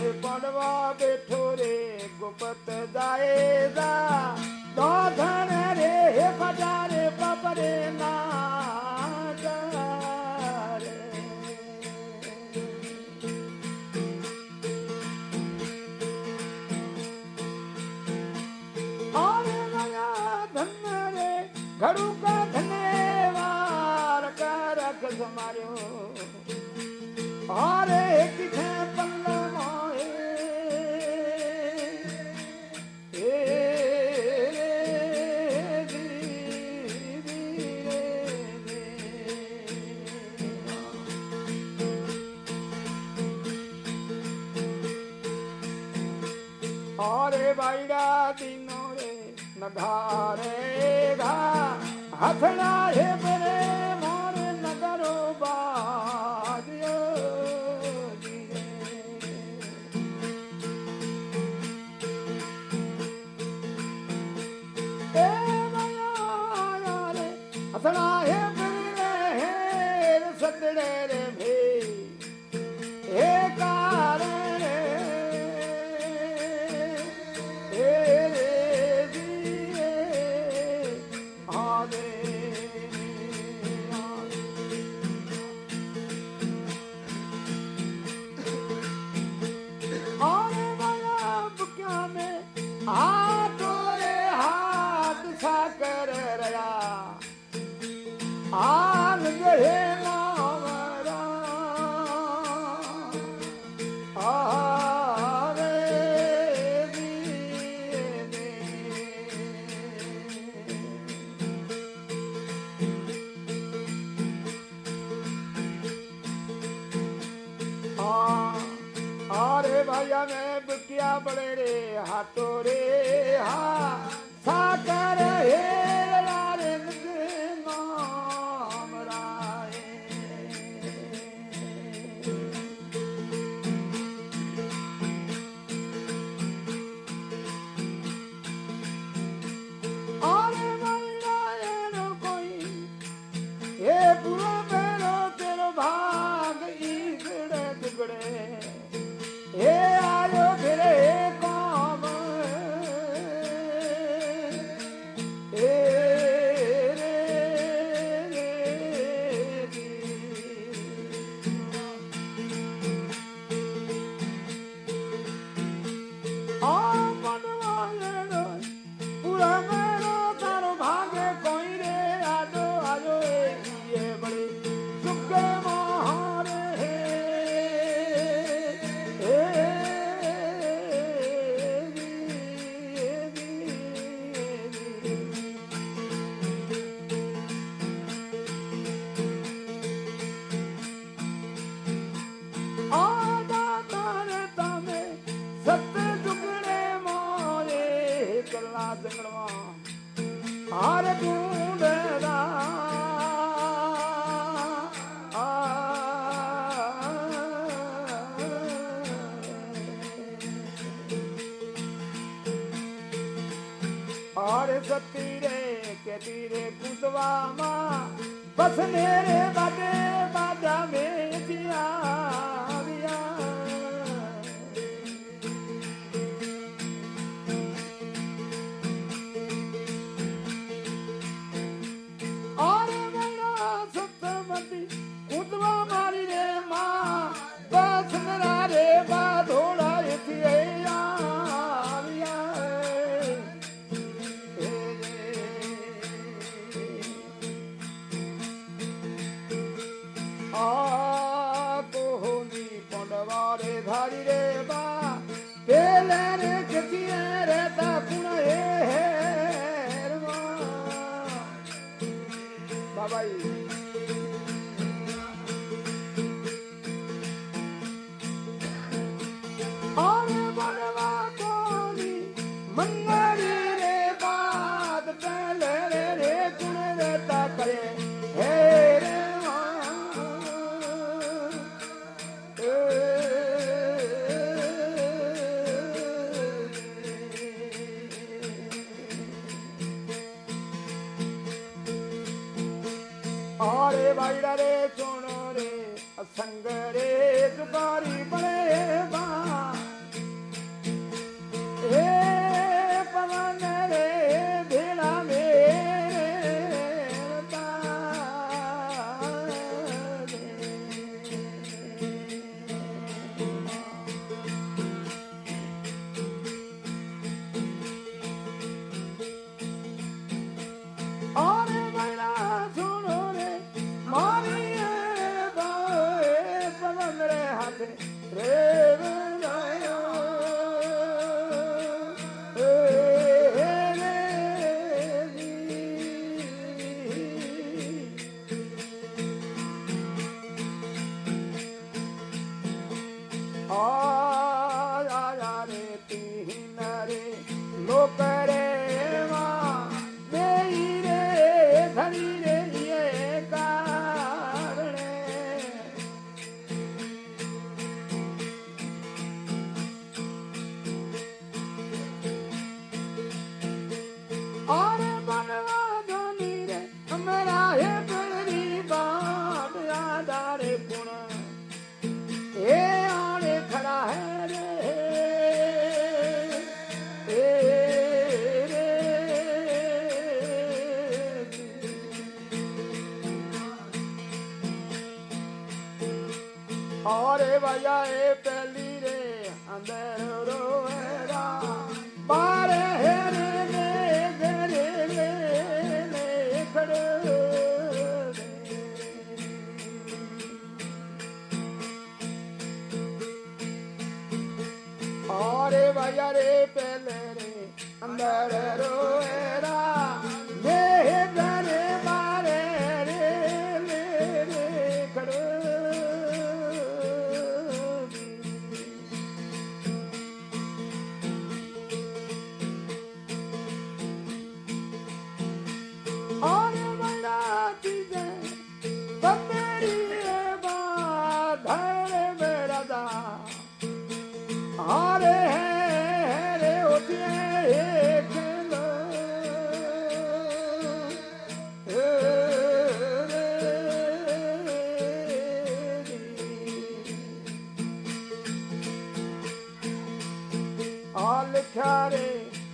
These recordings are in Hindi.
बनवा पड़वा बेठो रे, गुपत जाएगा। दौधन रे बजारे बबरे ना घड़ू का धन्यवाद कर रख समारो और एक भारे घा हथनाए Fala aí.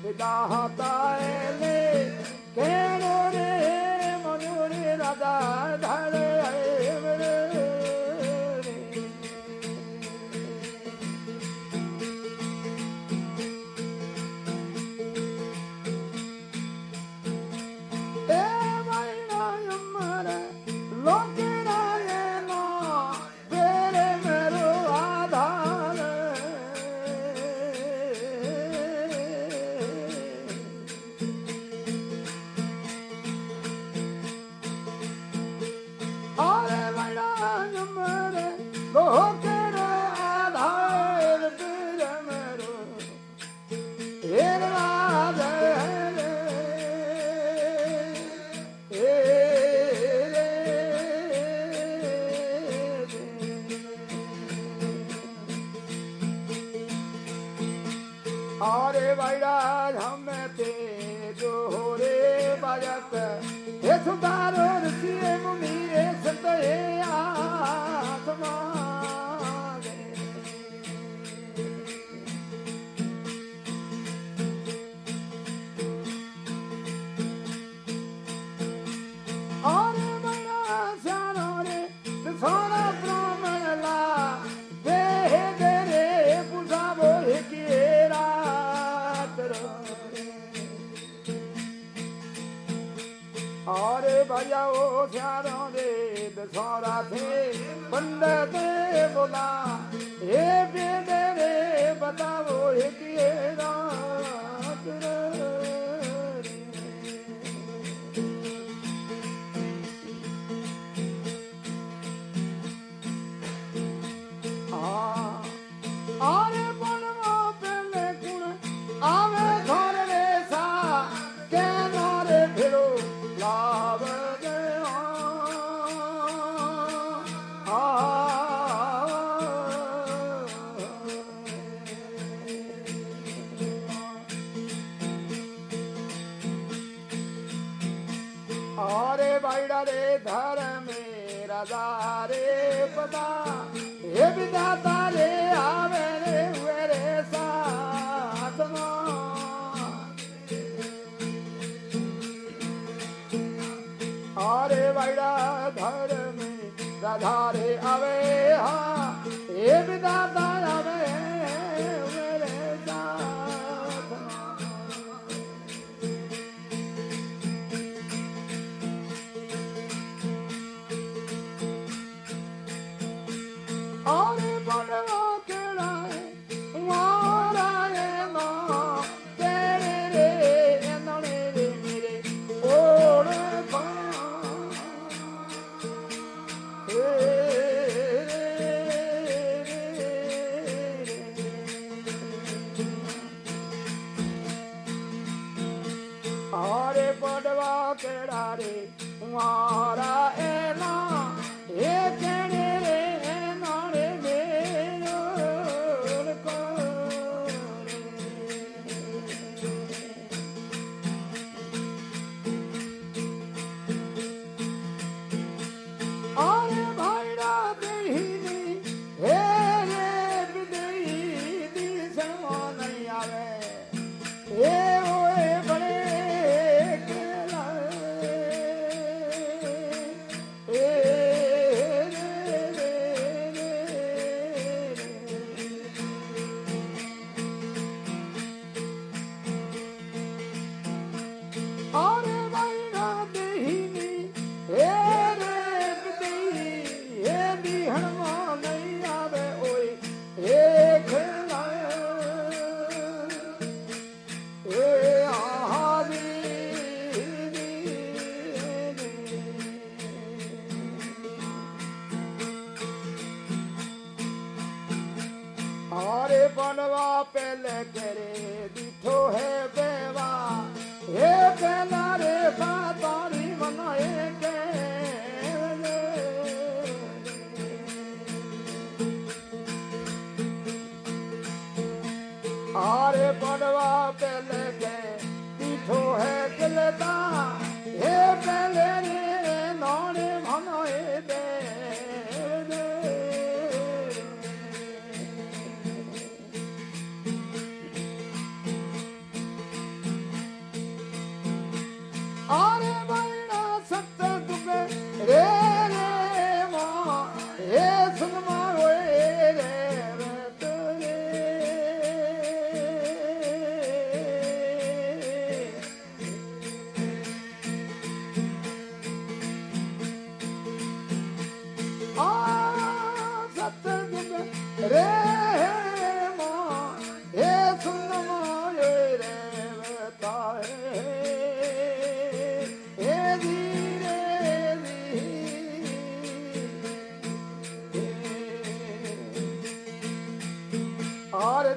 विदा हताए ले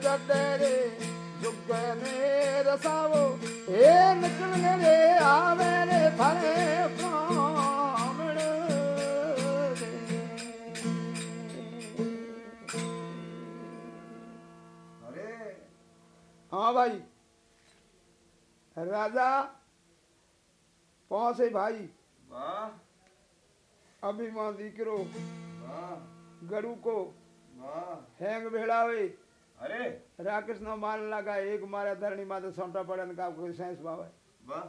जडेरे जुग ने रसावो हे निकल रे आवे रे थारे प्राण अरे हाँ भाई राजा पहुँचे भाई। अभिमान दीकरो गरु को हैंग भेड़ावे। अरे। राकेश नो मान लगा एक मारा धरणी माते सोंटा पड़न का कोई सेंस भावे। वाह।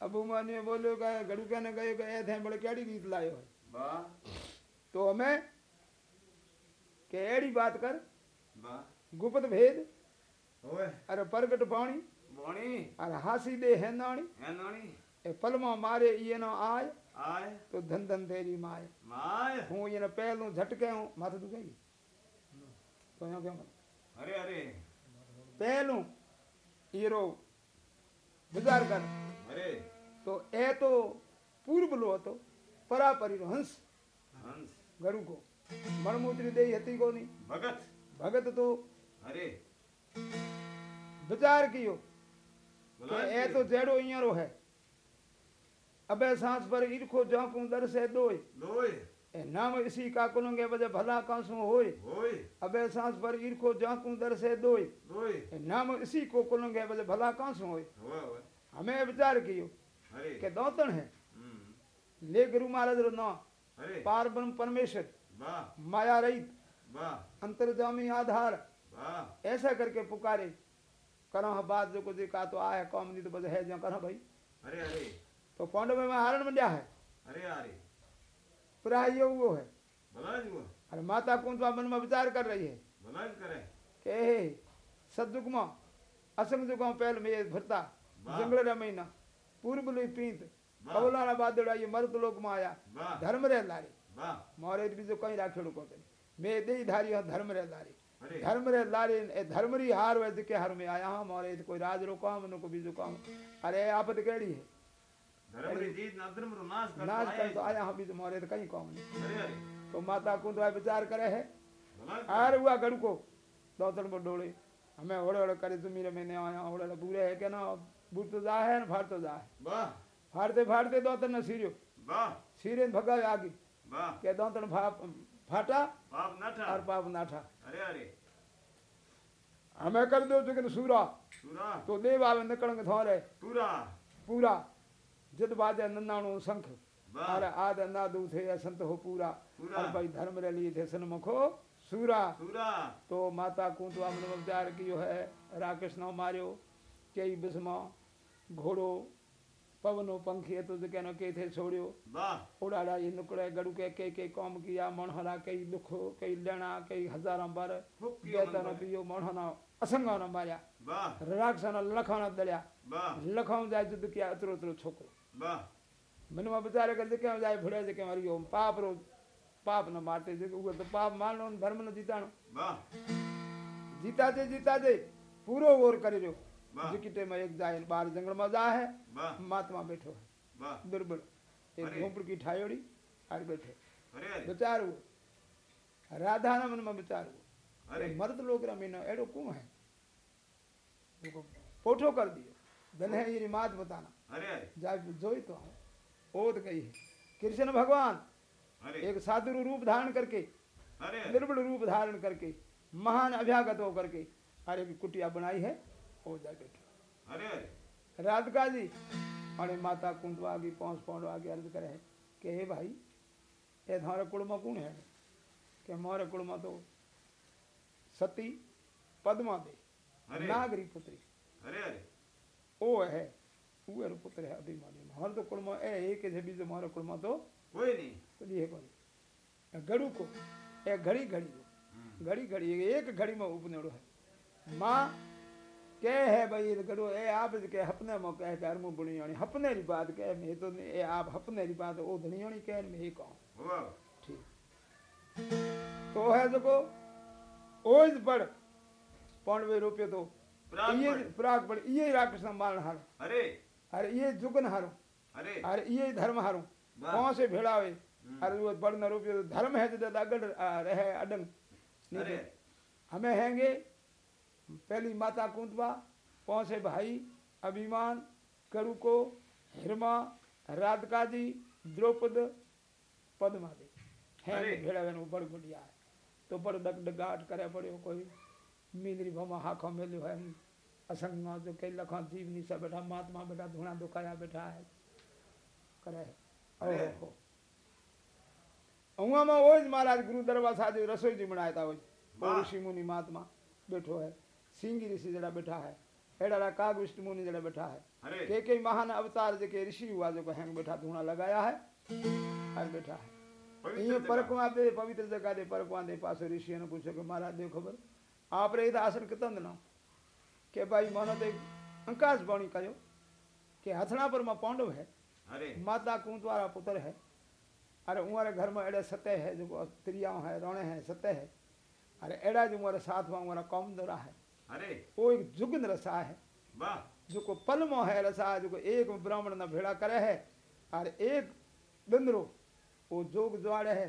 अबू माने बोलो का गड़ू कहने गए कि ए थे बड़े केड़ी रीत लायो है? वाह। तो हमें केड़ी बात कर? वाह। गुप्त भेद? ओए। अरे प्रगट पाणी बोणी। अरे हासी दे हेंदाणी है नानी ए पलमा मारे इए नो आय? आय। तो धन धन तेरी माय। माय। हूँ ये पहलू झटके हूँ माथे दुखेगी तो यहाँ क्यों अरे अरे पहलू हीरो विचार कर अरे तो ए तो पूर्व लो तो परापरी हंस हंस गरु को मणमूत्री दे हती को नहीं भगत भगत तो अरे विचार कियो बोला ए तो जेड़ो इयरो है अबे नाम इसी का कुलंगे बजे भला कांसु होय अबे सांस पर ईरखो जाकू दर से दोय नाम इसी को कुलंगे बजे भला कांसु होय हमें विचार कियो अरे। के दौतन है। हम्म। ले गुरु महाराज रो ना अरे। पार ब्रह्म परमेश्वर। वाह। माया रहित। वाह। अंतर्जामी आधार। वाह। ऐसा करके पुकारे। करो हाँ बात जो कुछ का तो आए कौम नहीं तो बस है जो करो भाई। अरे अरे। तो पांडव में हारण मंड्या है। अरे अरे। प्राय वो है। अरे माता कुंतवा तो मन में विचार कर रही है? के सदुगमा असंग दुगमा पहल में ये भरता जंगल रमीना पूर्व लुई प्रीत अवलाना बाद ये मर्द लोक में आया धर्म रे लारी। मोरे बीजो कहीं राखेड़ो को मैं दे धारी हूँ धर्म रे लारी। धर्म रे लारी ए धर्म री हार वे के हर में आया हाँ मारे कोई राज रो काम न को बीजो काम। अरे आपत केड़ी है? धर्म री जीत ना धर्म रो नाश कर तो आया हाँ बीजो मोरे तो कहीं काम नहीं। तो माता कुंदवा विचार करे है? आर हुआ गड़ू को। दौतन पर डोले। हमें ओड़े ओड़े करे तुम मेरे मैंने आया। ओड़े ओड़े पूरे है के ना? बूट तो जा है ना फाड़ तो जा है फाड़ते फाड़ते दौतन ने सीरियो। सीरे ने भगावे आगे। के दौतन फाटा? पाप न था और पाप नाठा। अरे अरे। हमें कर दो चुके सूरा। सूरा। तो देव आवे निकलंग थोरे पूरा। पूरा। जित बाजे नन्नाणु शंख और आद नादू थे संत हो पूरा और भाई धर्म रे लिए थे सन्मुखो सूरा सूरा तो माता कुंतवा मन विचार कियो है राकृष्ण मारियो कई बिस्मा घोड़ो पवनो पंखी तो कहनो के थे छोड़ियो उड़ाड़ा ये नुकड़े गड़ू के के के कौम किया मणहरा कई दुखो कई लेना कई हज़ारों बार बेतन पियो मणहना असंगा न मारिया राक्षस लखाना दलिया लखाऊ जाए जुद किया अतरो अतरो छोकरो पाप रो पाप न मारते जेके उहे तो पाप मानो धर्म न जीताणो। वाह। जीता जे जीता जे पूरो वोर करे रहो वाह। जिकिटे में एक जाए बाहर जंगल में जा है वाह। महात्मा बैठो। है वाह। दुर्बल। एक अरे। झोपड़ की ठायोड़ी और बैठे। अरे अरे विचार हुओ राधा ना मन में विचार अरे मर्द लोग रमीनो एड़ो कौन है? पोठो कर दियो। धन है ये मात बताना। अरे अरे। जाए जोई तो ओद गई है। कृष्ण भगवान अरे। एक साधु रूप धारण करके अरे निर्बल रूप धारण करके महान अभ्यागत होकर के अरे की कुटिया बनाई है ओ जा बैठो। अरे राधिका जी अरे माता कुंतवा की पहुँच पहुँच आगे अर्ज़ करे है। कि हे भाई ये तुम्हारे कुल में कौन है? कि हमारे कुल में तो सती पद्मा दे नागरी पुत्री। अरे अरे। ओ है। हमारे तो कुल में ए एक है बीजो हमारे कुल में तो कोई नहीं तो ये कोनी गड़ू को ए घड़ी घड़ी को हम्म, घड़ी घड़ी एक घड़ी में उपनेड़ो है है भाई गड़ो ए आप के हपने में कहे घर में आनी हपने री बात कहे मैं तो ए आप हपने री बात ओ धनी आनी कहे मैं ही कहूँ ठीक तो है जो को ओज पड़ पौनवे रुपये तो प्राग पड़। ये राख संभालन अरे अरे ये जुगन हारो। अरे। अरे ये धर्म हारो। कौन से भेड़ावे हम्म, अरे वो न रुपये तो धर्म है जो अगड़ रहे अडंग। अरे। हमें हैंगे पहली माता कुंतवा पहुँचे भाई? अभिमान करु को हिरमा राधिका जी द्रौपद पद्मा दे हैं भेड़ा वेन बड़ गुड़िया है। तो बड़ डग डगाट करे पड़े कोई। मींदरी भमा हाखों मेलियो है असंग जो कई लखा जीवनी से बैठा महात्मा बैठा धुणा दुखाया बैठा है। करे। अरे। ओहो उहाँ में ओज महाराज गुरु दरबार साहब रसोई जी बनाया था ओज। वाह। ऋषि मुनि महात्मा बैठो है। सिंगी ऋषि जरा बैठा है। एड़ा काग विष्णु मुनि जरा बैठा है। के के महान अवतार जेके ऋषि हुआ जो हैंग बैठा धूणा लगाया है और बैठा है। ये। परकुआ दे पवित्र जगह दे परकुआ दे पास ऋषि ने पूछो कि महाराज दे खबर आप रे आसन कितन दिनो? के भाई मानो तो अंकाश बाणी कयो के हथड़ा पर माँ पांडव है अरे माता कुंतवारा पुत्र है अरे उमारे घर में अड़े सतह है जो त्रियाओं है रोणे है सतह है अरे एड़ा जो उमारे साथ में उमारा कौम दरा है अरे वो एक जुगन रसा है वाह जो को पलमो है रसा जो को एक ब्राह्मण न भेड़ा करे है और एक दंदरो वो जोग जुआड़े है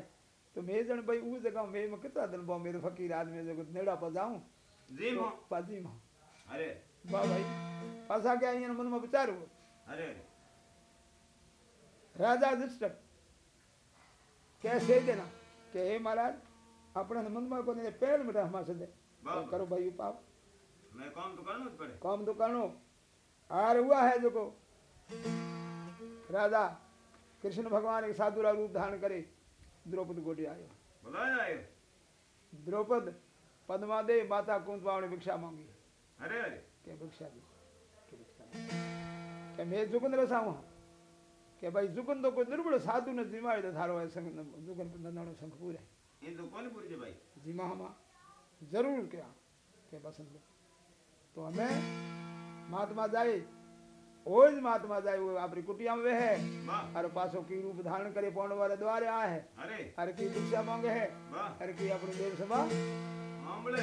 तो मैं जन भाई उस जगह में मैं कितना दिन बहु मेरे फकीर आदमी जो नेड़ा पर जाऊँ जी माँ पाजी माँ અરે વાહ ભાઈ પાછા ગયા અહીંયા મનમાં વિચારવું અરે રાજા દુષ્ટ કે છે તેના કે હે મહારાજ આપણે મનમાં કોને પેલ મટા હમા સદે करो भाई पाप मैं काम तो करना पड़े काम तो करनो। हार हुआ है जो राजा कृष्ण भगवान के साधु रूप धारण करे द्रौपद गोटे आयो। द्रौपद पद्मादेव माता कुंत भिक्षा मांगी। अरे अरे। त्यापेक्षा त्या मे जुगनला सांगू के भाई जुगन तो निर्गुण साधू ने जिमा इधर थारो संग जुगन तो नंदाणो संखपुर है ये तो कौन पूरी भाई? जिमा हम ज़रूर क्या? के बसंत तो हमें महात्मा जाए। ओज महात्मा जाए वो आपरी कुटिया में है। हर पासों की रूप धारण करे पौन वाले द्वारे आ है। अरे। हर की दीक्षा मांगे है। हर की अपने देव सभा। मामले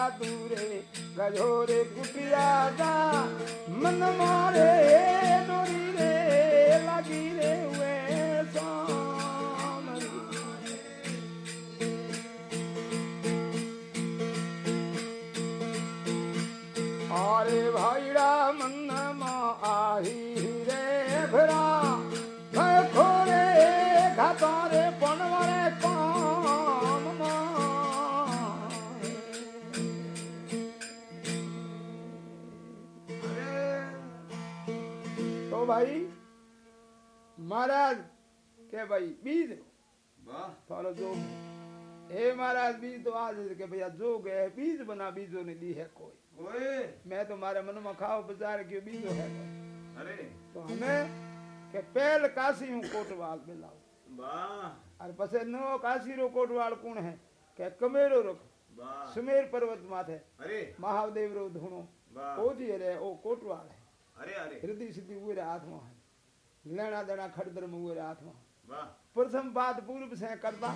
रे साधु रे कुटिया जा मन मारे डोरी महाराज के भाई बीज। थोड़ा जो हे। महाराज बीज तो आज के भैया जो गए बीज बना बीजो ने दी है कोई। मैं तो मारे मन में खाओ बाज़ार क्यों बीजो है अरे। तो हमें के पहल काशी हूँ कोटवाल में लाओ अरे पसे नो काशी रो कोटवाल कौन है? के कमेरो रख सुमेर पर्वत माथे अरे। महादेव रो धुनो ओ जी रे ओ कोटवाल है। अरे अरे। हृदय सिद्धि हुए आत्मा है। लेना देना खड़गर मुए रात में। प्रथम बात पूर्व से करता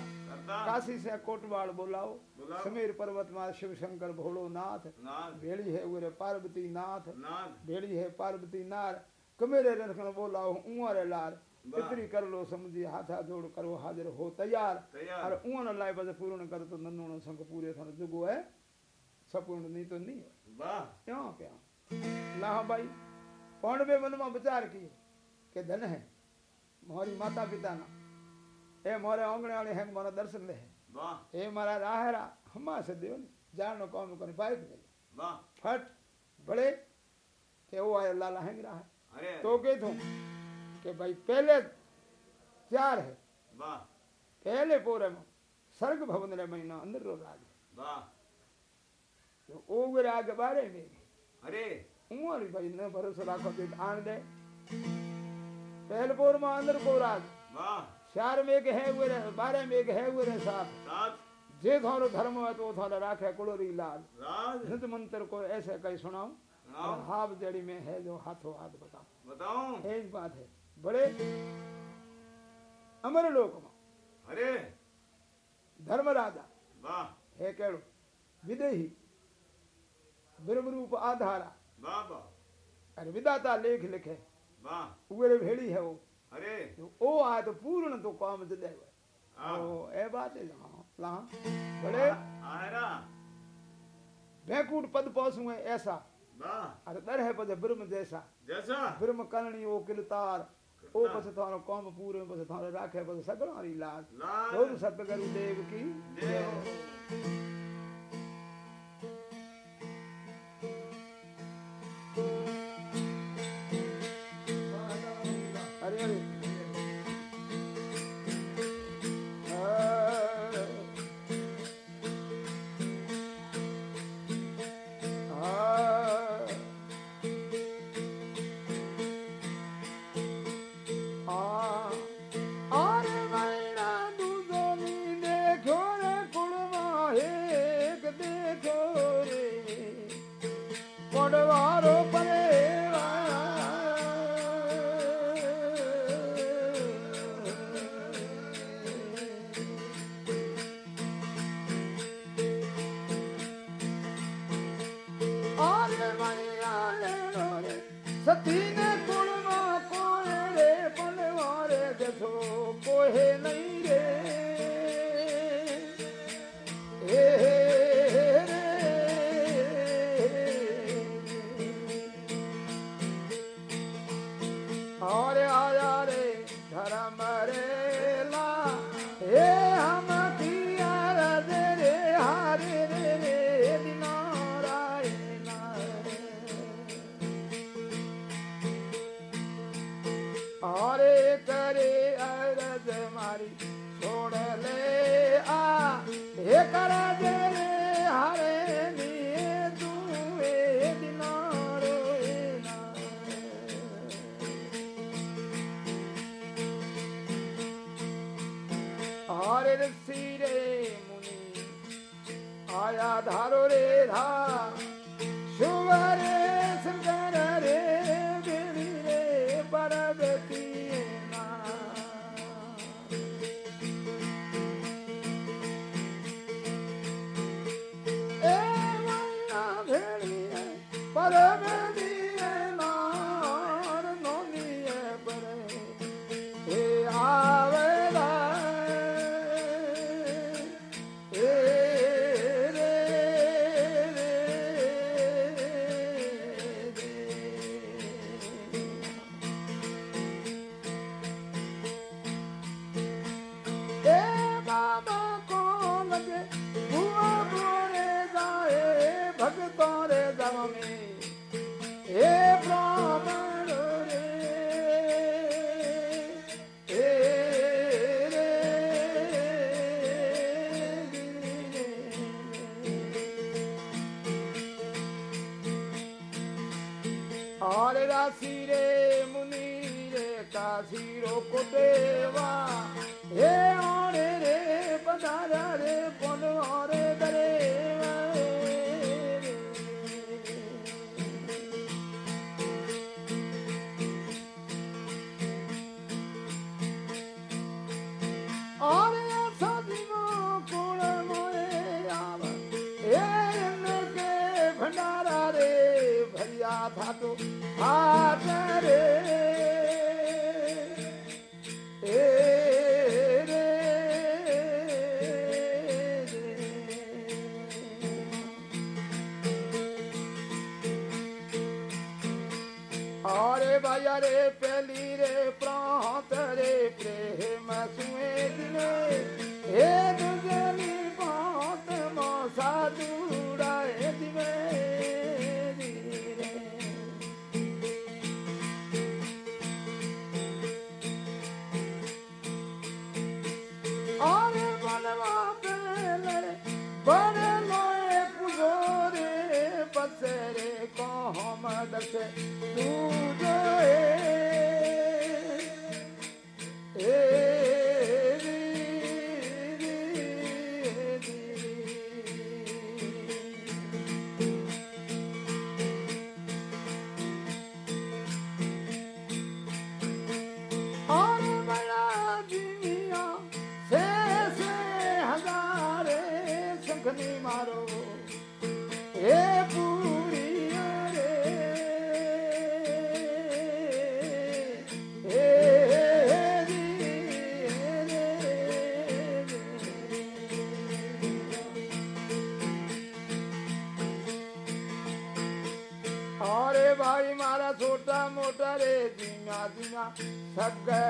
काशी से कोटवाल बोलाओ। समीर पर्वत मा शिव शंकर भोलो नाथ। भेड़ी है उरे पार्वती नाथ। भेड़ी है पार्वती नार। कमेरे रखन बोलाओ उंवर लार। इतनी कर लो समझी हाथा जोड़ करो हाजिर हो तैयार। और उन लाए बस पूर्ण कर तो नन्नो संग पूरे थन जुगो है। सपूर्ण नहीं तो नहीं वाह। क्यों क्या? लाह भाई पौंडवे मन में विचार किए। के धन है मोरी माता पिता ना ए मोरे आंगणे वाले हैं मोरा दर्शन ले વાહ ए मारा राहरा हमा से देव जानो कौन कर पाइप ले વાહ फट बड़े के वो आयो लाला हैंग रहा है અરે तो के तू कि भाई पहले चार है વાહ पहले पूरे में सर्ग भवन रे महीना अंदर रो राज વાહ तो ओ राग बारे में અરે उमर भाई न भरोसा राखो तो आन दे पहलपुर में अंदर को राज। चार में एक है हुए बारह एक है हुए साथ जे थारो धर्म है तो थारा राखे कुलोरी लाल। हिंद मंत्र को ऐसे कई सुनाओ। हाव जड़ी में है जो हाथों हाथ बताओ बताओ एक बात है बड़े अमर लोक में अरे। धर्म राजा वाह। हे केड़ो विदेही ब्रह्म रूप आधारा। वाह वाह। अरे विदाता लेख लिखे। उगरे भेड़ी है वो। अरे. ओ आ तो पूर्ण तो काम दे हाँ. ओ ए बात है ला बड़े हाँ, हाँ आरा भैकूट पद पहुंचूँगे ऐसा। अरे दर है पद ब्रह्म जैसा। जैसा. ब्रह्म करणी ओ किलतार। ओ पस थारो कौम पूरे पस थारो राखे पस सगळो री लाज। लाज. सत करू देव की। देव. काशी रे मुनि रे काशी रोको देवा। हे ओणे रे, पधारा रे पुनवा रे। करे और भंडारा रे भैया था तो हाँ Saga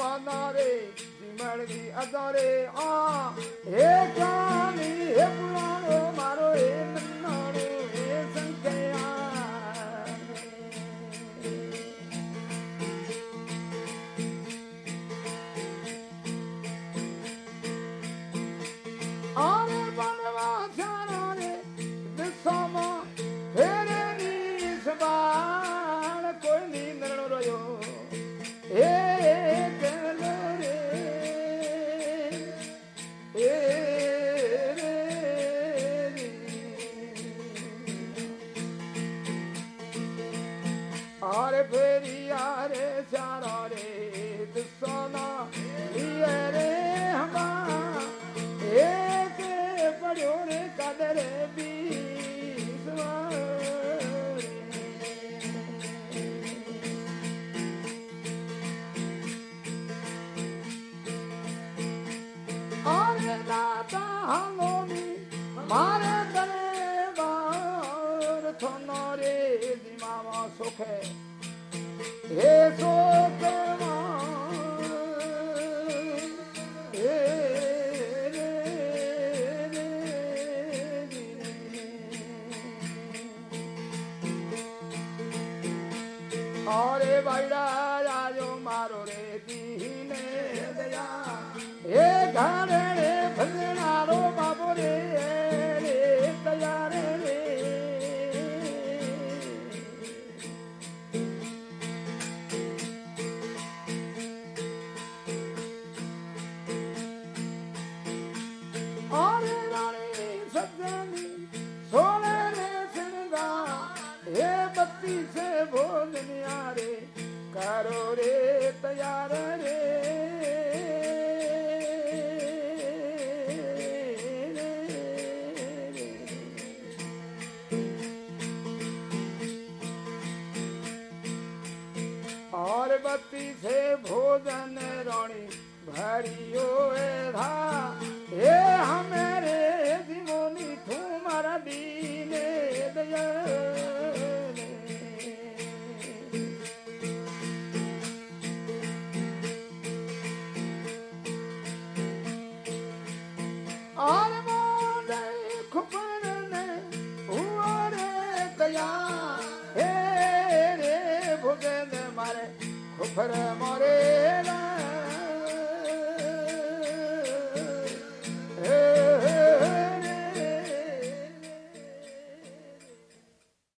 माना रे सिमर दी अदारे आ हे कहानी हे पुराणो मारो हे રાખે હે શોક અરે બાયડા રાજો મારો રે દીને. દયા. એ ઘરે ભજનારો બાબો રે. भोजन रोणी भरियो धार। But I'm Morena.